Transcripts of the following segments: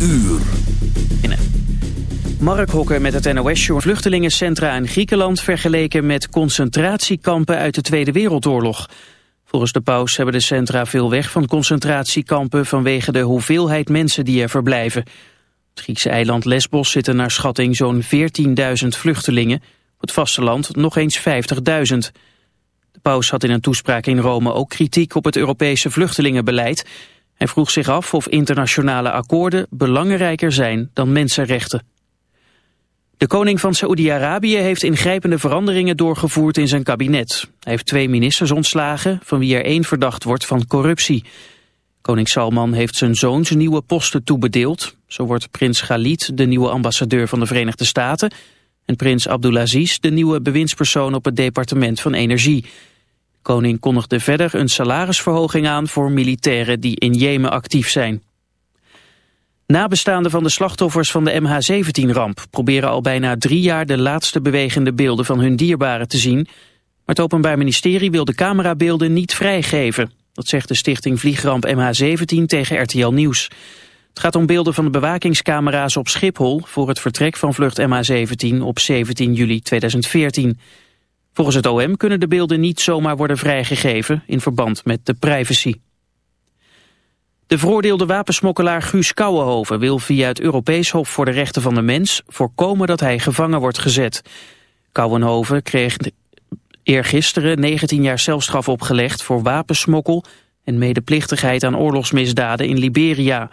uur. Mark Hokker met het NOS-show. Vluchtelingencentra in Griekenland vergeleken met concentratiekampen uit de Tweede Wereldoorlog. Volgens de paus hebben de centra veel weg van concentratiekampen vanwege de hoeveelheid mensen die er verblijven. Op het Griekse eiland Lesbos zitten naar schatting zo'n 14.000 vluchtelingen. Op het vasteland nog eens 50.000. De paus had in een toespraak in Rome ook kritiek op het Europese vluchtelingenbeleid. Hij vroeg zich af of internationale akkoorden belangrijker zijn dan mensenrechten. De koning van Saoedi-Arabië heeft ingrijpende veranderingen doorgevoerd in zijn kabinet. Hij heeft twee ministers ontslagen, van wie er één verdacht wordt van corruptie. Koning Salman heeft zijn zoon zijn nieuwe posten toebedeeld. Zo wordt prins Khalid de nieuwe ambassadeur van de Verenigde Staten... en prins Abdulaziz de nieuwe bewindspersoon op het departement van Energie. Koning kondigde verder een salarisverhoging aan voor militairen die in Jemen actief zijn. Nabestaanden van de slachtoffers van de MH17-ramp proberen al bijna drie jaar de laatste bewegende beelden van hun dierbaren te zien. Maar het Openbaar Ministerie wil de camerabeelden niet vrijgeven. Dat zegt de stichting Vliegramp MH17 tegen RTL Nieuws. Het gaat om beelden van de bewakingscamera's op Schiphol voor het vertrek van vlucht MH17 op 17 juli 2014. Volgens het OM kunnen de beelden niet zomaar worden vrijgegeven in verband met de privacy. De veroordeelde wapensmokkelaar Guus Kouwenhoven wil via het Europees Hof voor de Rechten van de Mens voorkomen dat hij gevangen wordt gezet. Kouwenhoven kreeg eergisteren 19 jaar celstraf opgelegd voor wapensmokkel en medeplichtigheid aan oorlogsmisdaden in Liberia.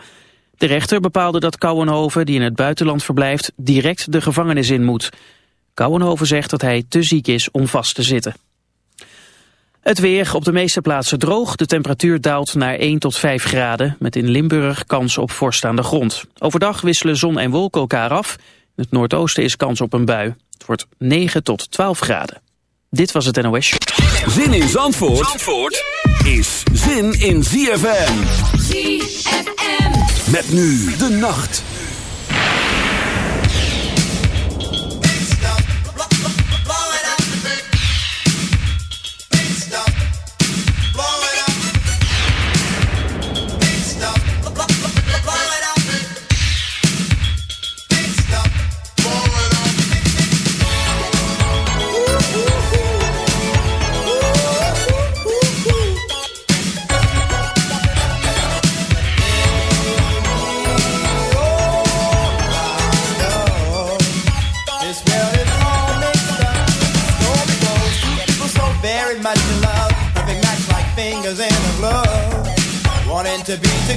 De rechter bepaalde dat Kouwenhoven, die in het buitenland verblijft, direct de gevangenis in moet. Kouwenhoven zegt dat hij te ziek is om vast te zitten. Het weer op de meeste plaatsen droog. De temperatuur daalt naar 1 tot 5 graden. Met in Limburg kans op vorst aan de grond. Overdag wisselen zon en wolken elkaar af. In het noordoosten is kans op een bui. Het wordt 9 tot 12 graden. Dit was het NOS. Zin in Zandvoort, Zandvoort is zin in ZFM. ZFM. Met nu de nacht.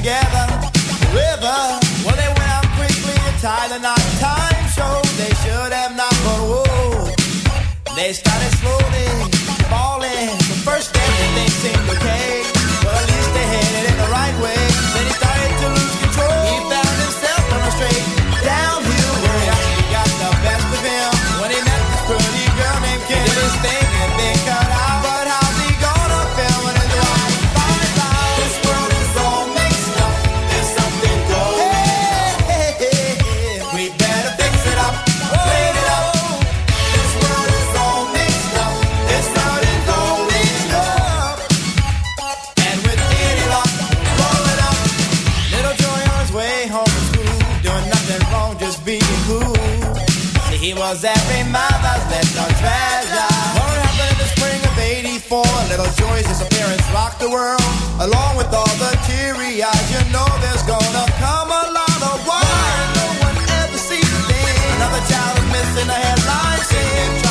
Together forever. Well, they went out quickly to tie the knot. Time showed they should have not, but whoa. They started slowly doing nothing wrong, just being cool. See, he was every mother's little treasure. What happened in the spring of '84? Little Joy's disappearance rocked the world, along with all the teary eyes. You know there's gonna come a lot of why no one ever sees a thing. Another child is missing a headline scene,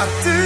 I do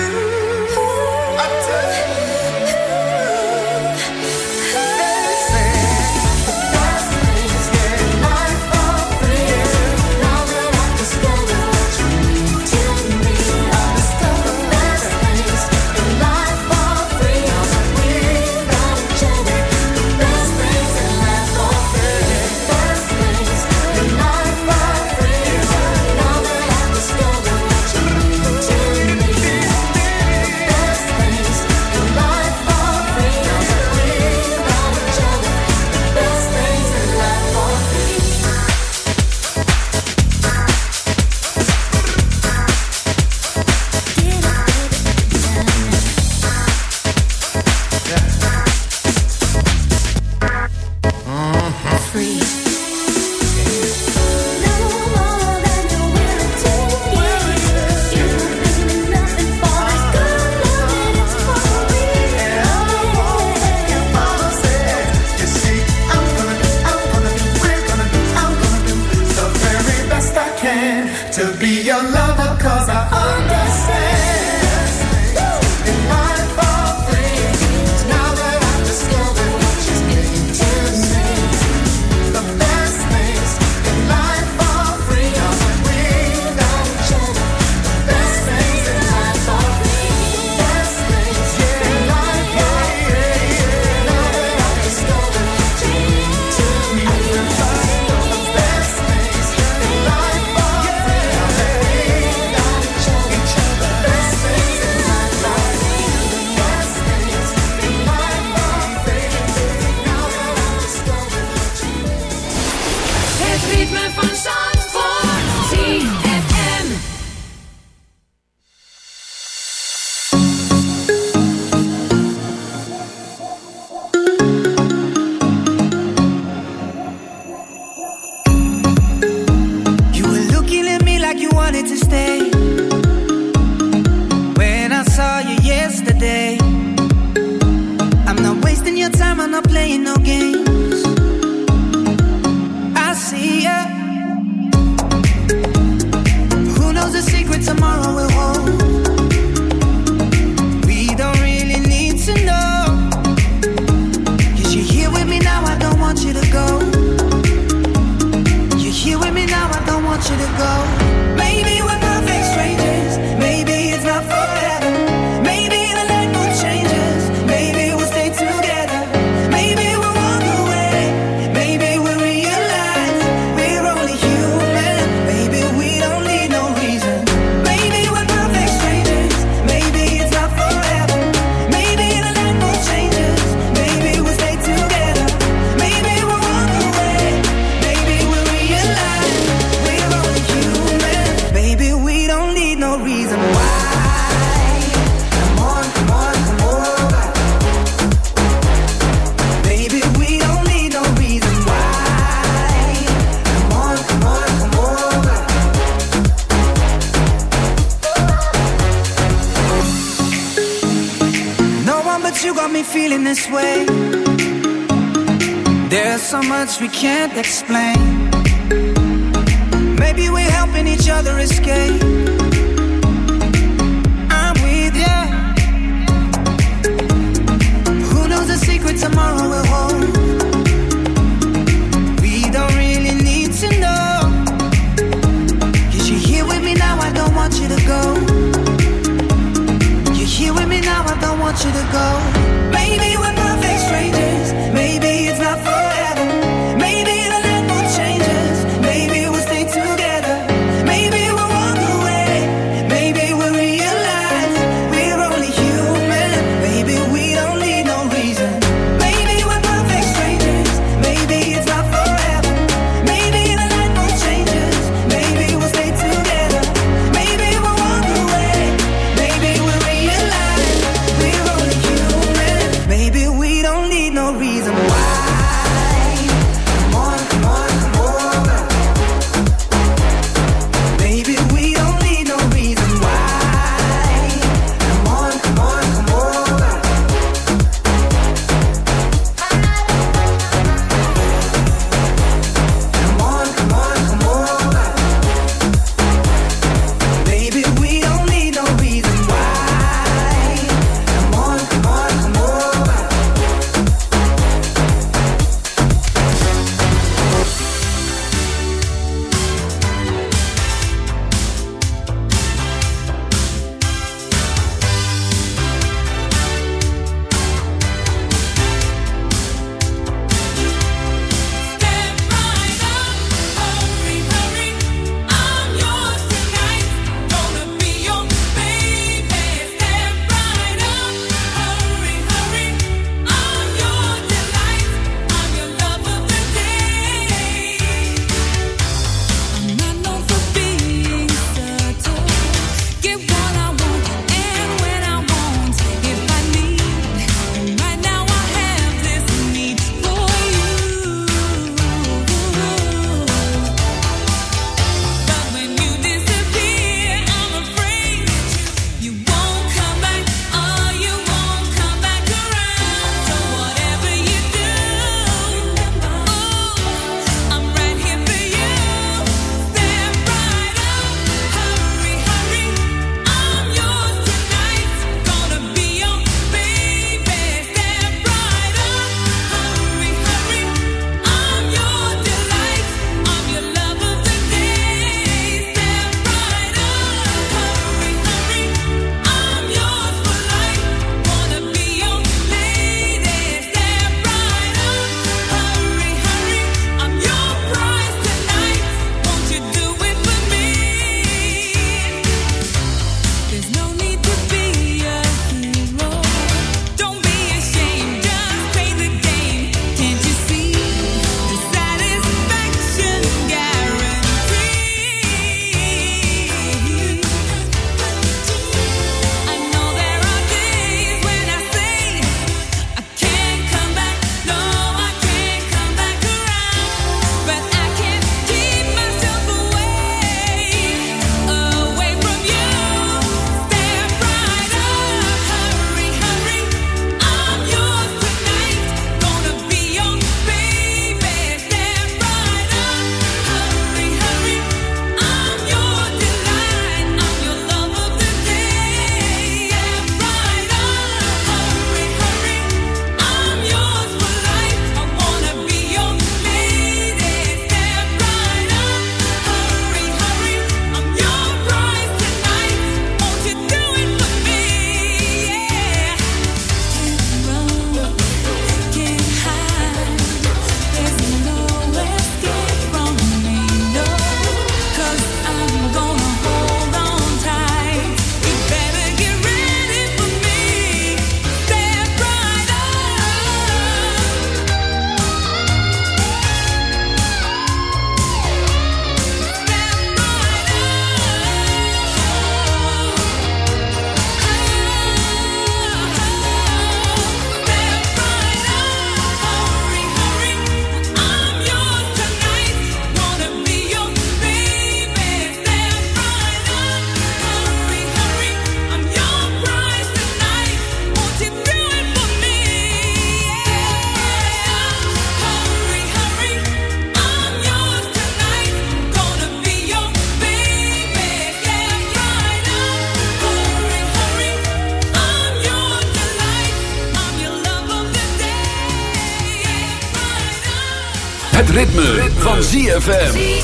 ZFM.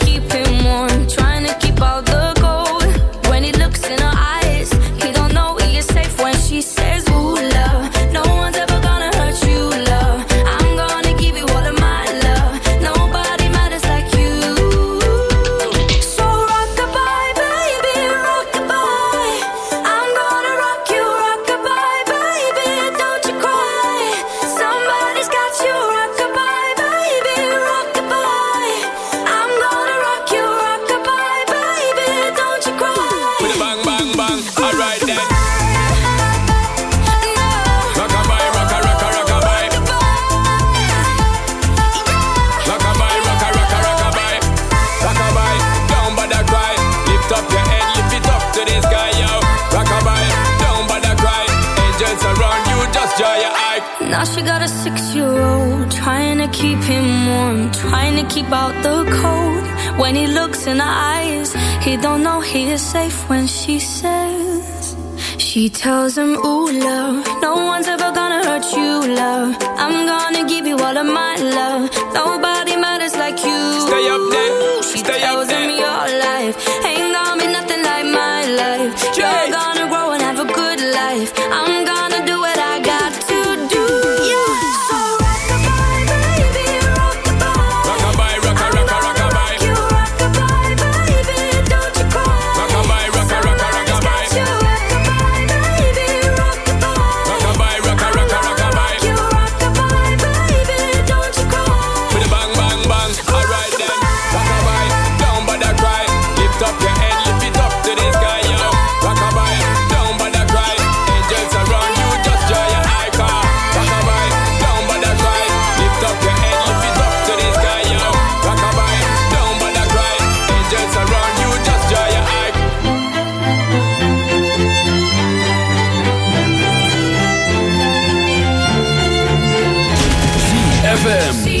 She tells him, ZFM.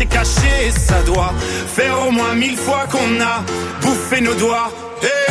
C'est caché, ça doit Faire au moins mille fois qu'on a bouffé nos doigts. Eh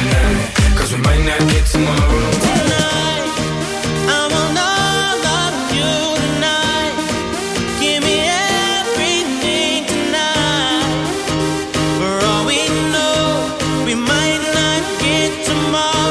Cause we might not get tomorrow. tonight. I want all of you tonight. Give me everything tonight. For all we know, we might not get tomorrow.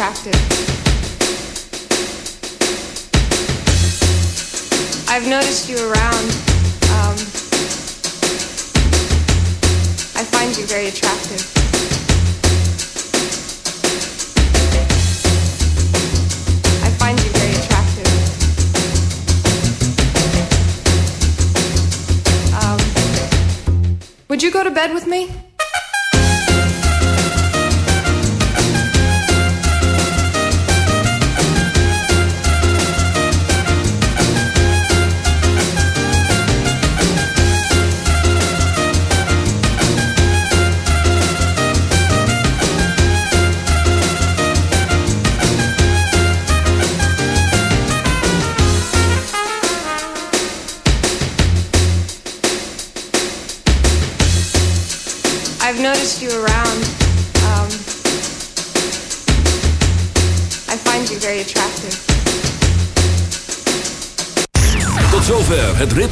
attractive. I've noticed you around.